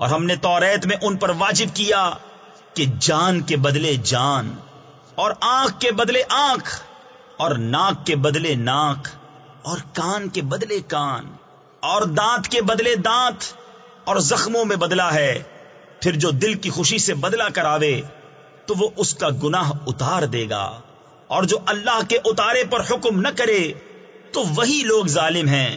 اور ہم نے توریت میں ان پر واجب کیا کہ جان کے بدلے جان اور آنکھ کے بدلے آنکھ اور ناک کے بدلے ناک اور کان کے بدلے کان اور دانت کے بدلے دانت اور زخموں میں بدلا ہے۔ پھر جو دل کی خوشی سے بدلا کراوے تو وہ اس کا گناہ اتار دے گا۔ اور جو اللہ کے اتارے پر حکم نہ کرے تو وہی لوگ ظالم ہیں۔